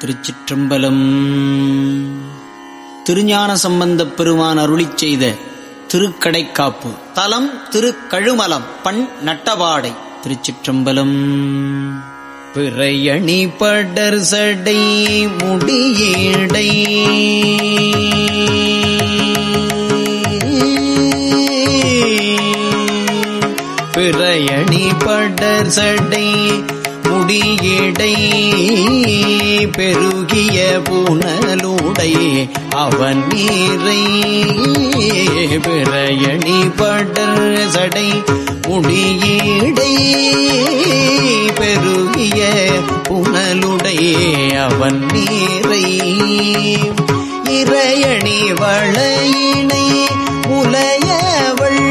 திருச்சிற்றம்பலம். திருஞான சம்பந்தப் பெருமான் அருளி செய்த திருக்கடைக்காப்பு. தலம் திருக்கழுமலம் பண் நட்டவாடை திருச்சிற்றம்பலம். பிறையணி படர் சடை முடியடை பிறையணி படர் சடை முடியடை பெருகிய புனலுடை அவன் நீரை பிறையணி படர் சடை முடியடை பெருகிய புனலுடை அவன் நீரை இறையணி வளையினை உலையவள்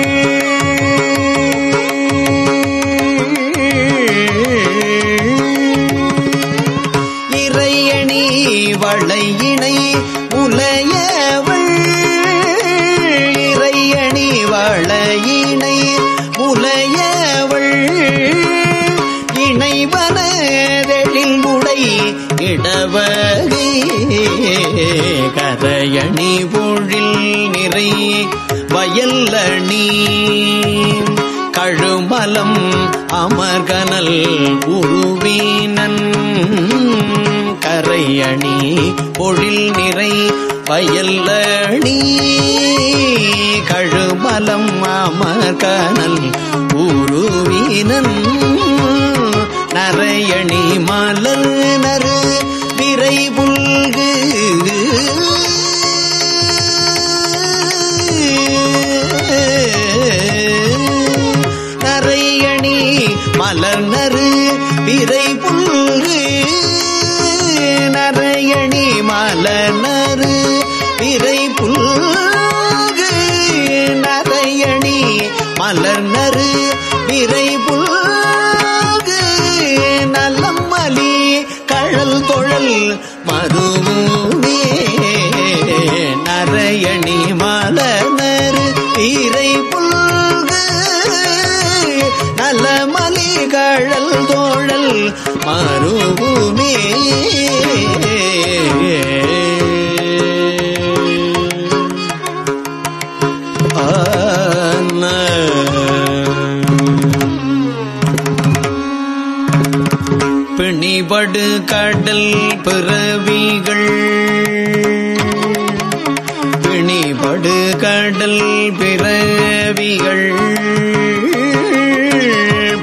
அமர்கனல் உருவீனன் கரையணி பொழில் நிறை வயல்லணி கழுமலம் அமர்கனல் உருவீனன் நரையணி மலர் நறு விரை கடல் பிறவிகள். பிணிபடு கடல் பிறவிகள்.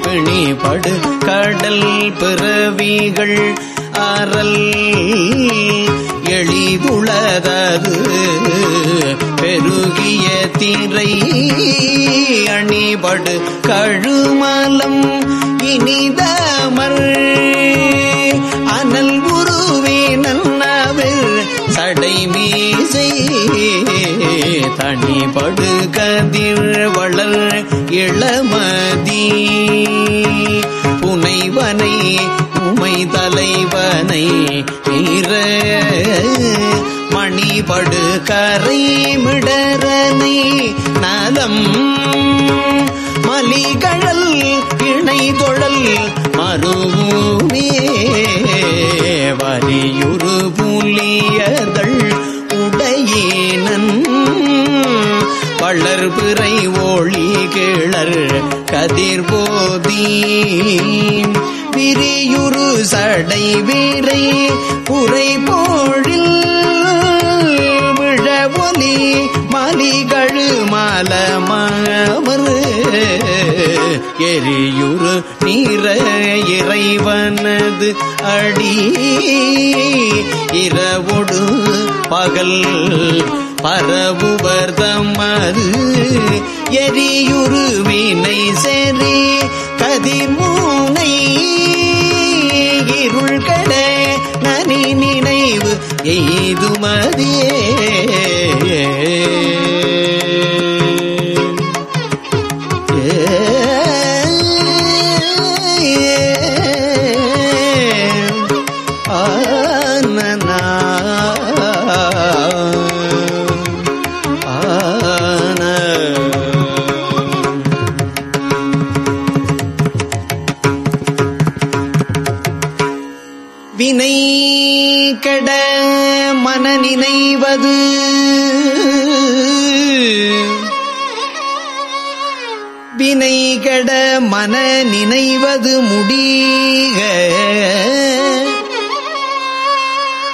பிணிபடு கடல் பிறவிகள். அறல் எளிதுளதது பெருகிய தீரை அணிபடு கழுமலம் இனிதமர். அனல் குருவே நன்னவர் சடை மீசை தனிபடு கதிர் வளர் இளமதி. புனைவனை தலைவனை நீர மணிபடு கரை மிடரனை நலம் மலிகழல் இணை தொழல் மருமே வரியுரு புலியதள் உடையேனன். வளர் பிறை ஓழி கிளர் கதிர்போதீ பிரியுரு சடை வீரை புரை போழில் விழ ஒலி மலிகழு மலமரு எரியுறு நீர இறைவனது அடி. இரவொடு பகல் பரவுவர் தமது. வினை செறி கதிர்மூனை மன நினைவது முடிக.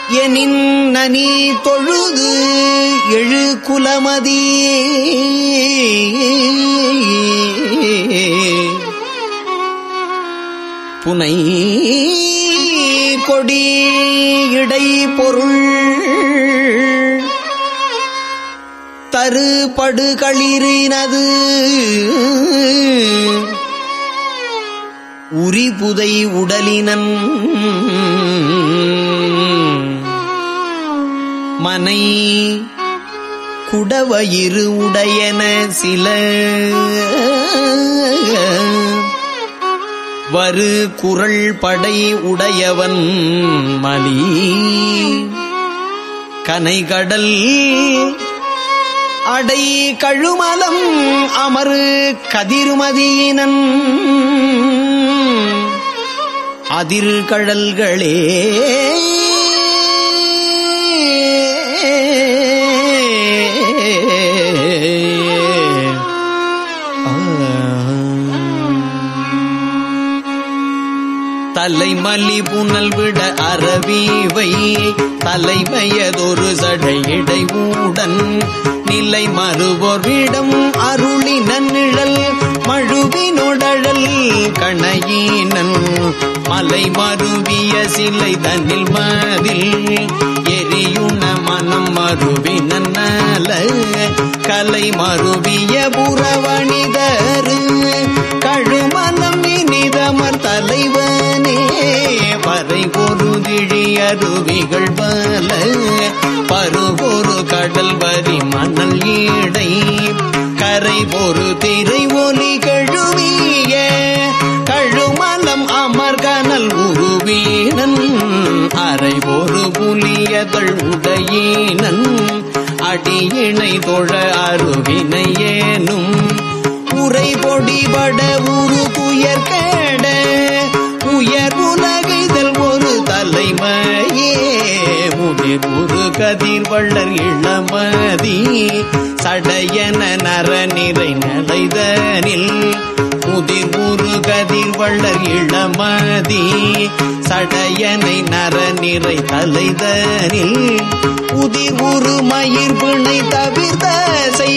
எனின் நனி தொழுது எழு குலமதி. புனை கொடி இடை பொருள். தருபடுகளிரினது உரிபுதை உடலினன். மனை குடவயிறு உடையன சில. வரு குரல் படை உடையவன் மலி. கனைகடல் அடை கழுமலம் அமரு கதிருமதியினன். அதிர்கழல்களே தலைமலி புனல் விட அறவீவை தலைமையதொரு சடையிடை ஊடன் நிலை மறுவோர் விடம் அருளி நன்னிழல் மழுவினொடழல் கணையீனன் மலை மருவிய சிலை தன்னில் மதில் எரியுண மனம் மருவினன் நல கலை மருவிய புறவணிதரு கழுமலம் இனிதமர் தலைவனே பறை பொருதிழி அருவிகள் பல பருகொரு கடல் வரி மணல் ஈடை கரை ஒரு திரை ஒலி கழுவிய கழுமலம் அமர்கனல் உருவீனன் அரை ஒரு புலியதழ் உடையீனன் அடியினை தொழ அருவினையேனும் உரை பொடிபட உரு துயர் உயர் உலக ஒரு கதிர் வள்ளர் இளமதி சடையன நர நிறை நடைதனில் முதிர் ஒரு கதிர் வள்ளர் இளமதி சடையனை நர நிறை தலைதனில். உதிர் ஒரு மயிர் பிணை தவிர்தசை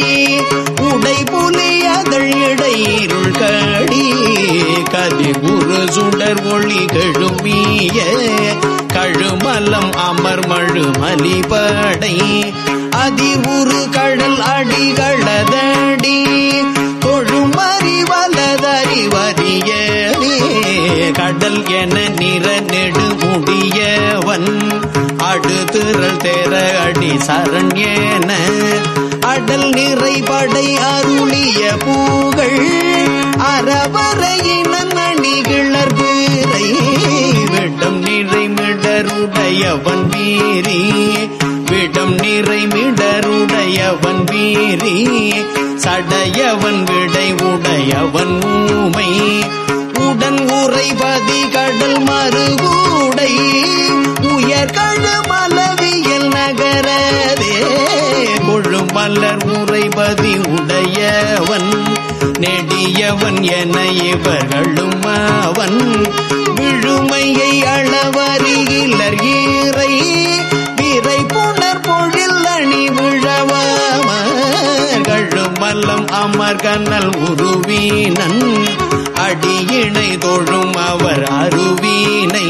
உடை புலி அதழ் இடையிருள்கள் கடி குரு சுடர் ஒளி கழுமிய கழுமலம் அமர் மழு மலிபடை அதிர் உரு கடல் அடிகளதடி. தொழுமறி வலதறிவறியவே கடல் என நிற நெடுமுடியவன் முடியவன். அடுத்திரள் தேர அடி சரண் என. அடல் நிறைபடை அருளிய பூகள். அறவரையின அணிகிளர் விடம் நிறை மிடருடையவன் வீரி. விடம் நிறை மிடருடையவன் வீரி. சடையவன் விடை உடையவன் ஊமை. உடன் உறைபதி கடல் மறுகூடை. உயர்கழு மலவியல் நகரதே. கொழும் மலர் உறைபதி உடையவன். நெடியவன் என இவர்களும் அவன் விழுமையை அளவறியிலர் ஈரை விரை புனர் பொழில் அணி விழவாமர்களும் மல்லம் அமர் கண்ணல் உருவீனன். அடியினை தொழும் அவர் அருவீனை.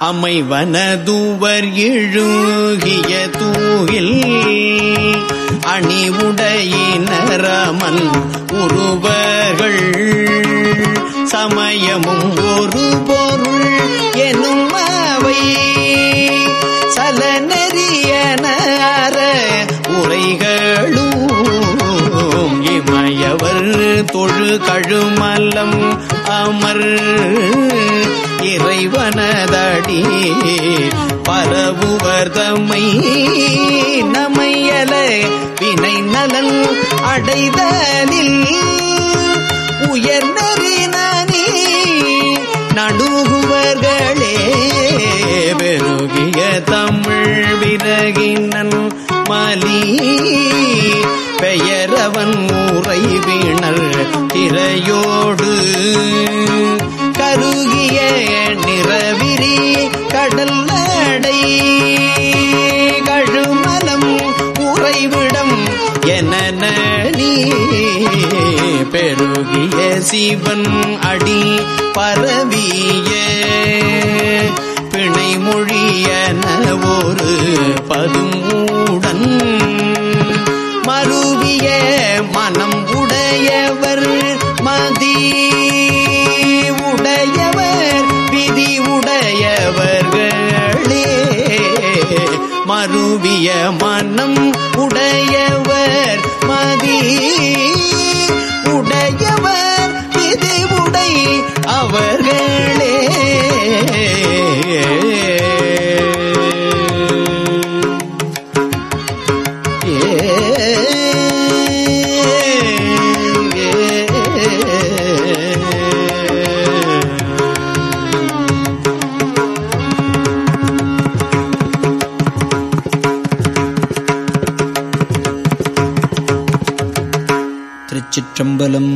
அமைவனதுவர் எழுகிய தூகில் அணிவுடையினரமன் உருவர்கள். சமயமும் ஒரு பொருள் எனும் அவை சலநெறியன உரைகளும் இமயவர் தொழு கழுமல்லம் அமர். இறைவனதடி பரவுவர்தமை நமையல வினை நலன் அடைதலில் உயர்நறினி நடுகுவர்களே பெருகிய தமிழ் விரகினன் மலி. பெயரவன் முறை உறைவினர் திரையோடு கருகிய நிறவிரி கடல் நடை கழுமலம் உறைவிடம் என நீ பெருகிய சிவன் அடி பரவிய பிணை மொழியன ஒரு பதுமூடன் மருவிய மனம் மருவிய மனம் உடையவர் மதி. உடையவர் இது உடை அவர்களே. ஏ திருச்சிற்றம்பலம்